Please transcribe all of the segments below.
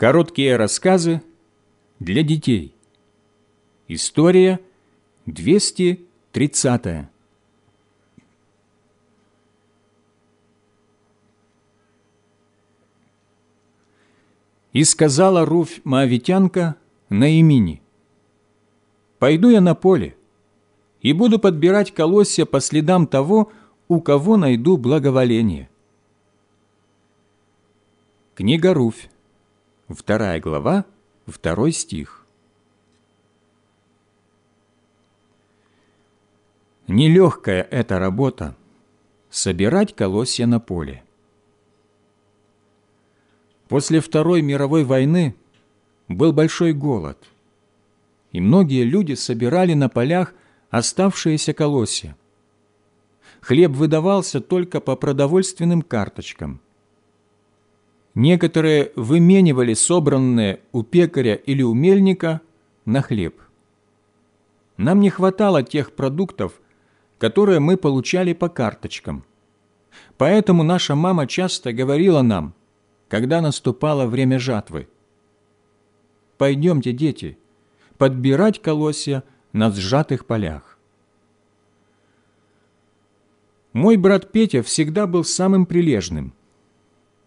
Короткие рассказы для детей. История 230. И сказала Руфь Моавитянка Наимини, «Пойду я на поле и буду подбирать колосья по следам того, у кого найду благоволение». Книга Руфь, вторая глава, второй стих. Нелегкая эта работа – собирать колосья на поле. После Второй мировой войны был большой голод, и многие люди собирали на полях оставшиеся колосья. Хлеб выдавался только по продовольственным карточкам. Некоторые выменивали собранные у пекаря или у мельника на хлеб. Нам не хватало тех продуктов, которые мы получали по карточкам. Поэтому наша мама часто говорила нам – когда наступало время жатвы. «Пойдемте, дети, подбирать колосья на сжатых полях». Мой брат Петя всегда был самым прилежным.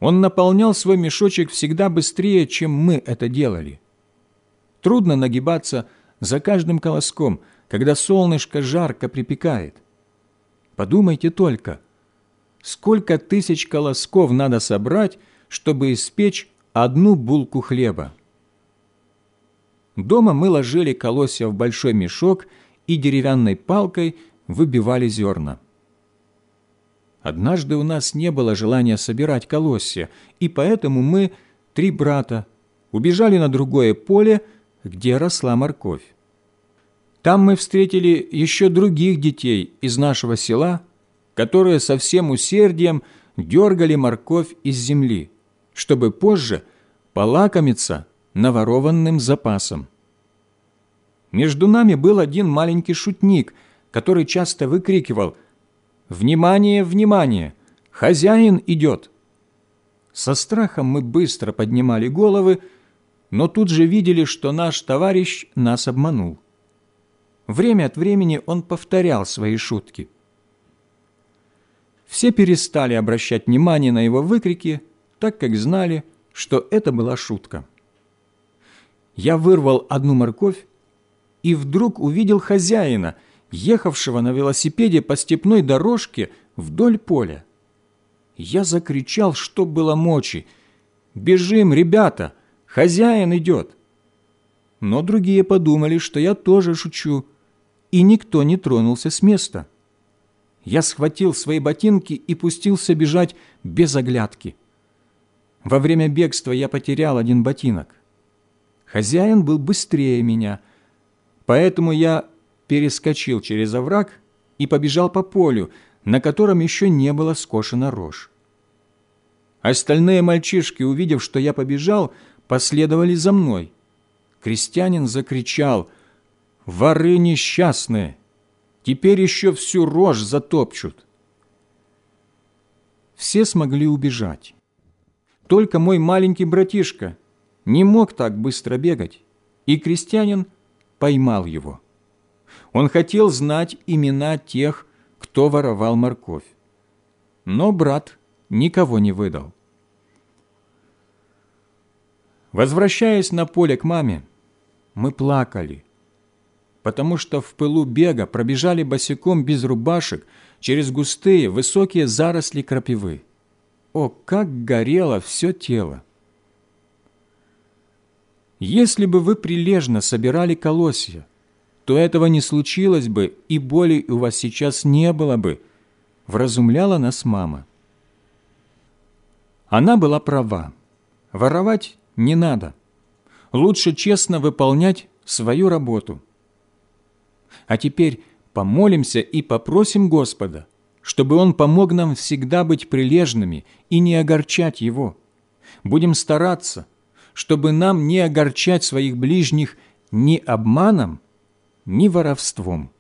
Он наполнял свой мешочек всегда быстрее, чем мы это делали. Трудно нагибаться за каждым колоском, когда солнышко жарко припекает. Подумайте только, сколько тысяч колосков надо собрать, чтобы испечь одну булку хлеба. Дома мы ложили колосья в большой мешок и деревянной палкой выбивали зерна. Однажды у нас не было желания собирать колосья, и поэтому мы, три брата, убежали на другое поле, где росла морковь. Там мы встретили еще других детей из нашего села, которые со всем усердием дергали морковь из земли чтобы позже полакомиться наворованным запасом. Между нами был один маленький шутник, который часто выкрикивал «Внимание, внимание! Хозяин идет!» Со страхом мы быстро поднимали головы, но тут же видели, что наш товарищ нас обманул. Время от времени он повторял свои шутки. Все перестали обращать внимание на его выкрики – так как знали, что это была шутка. Я вырвал одну морковь и вдруг увидел хозяина, ехавшего на велосипеде по степной дорожке вдоль поля. Я закричал, что было мочи. «Бежим, ребята! Хозяин идет!» Но другие подумали, что я тоже шучу, и никто не тронулся с места. Я схватил свои ботинки и пустился бежать без оглядки. Во время бегства я потерял один ботинок. Хозяин был быстрее меня, поэтому я перескочил через овраг и побежал по полю, на котором еще не было скошено рожь. Остальные мальчишки, увидев, что я побежал, последовали за мной. Крестьянин закричал «Воры несчастные! Теперь еще всю рожь затопчут!» Все смогли убежать. Только мой маленький братишка не мог так быстро бегать, и крестьянин поймал его. Он хотел знать имена тех, кто воровал морковь. Но брат никого не выдал. Возвращаясь на поле к маме, мы плакали, потому что в пылу бега пробежали босиком без рубашек через густые высокие заросли крапивы. О, как горело все тело! Если бы вы прилежно собирали колосья, то этого не случилось бы, и боли у вас сейчас не было бы, вразумляла нас мама. Она была права. Воровать не надо. Лучше честно выполнять свою работу. А теперь помолимся и попросим Господа, чтобы Он помог нам всегда быть прилежными и не огорчать Его. Будем стараться, чтобы нам не огорчать своих ближних ни обманом, ни воровством.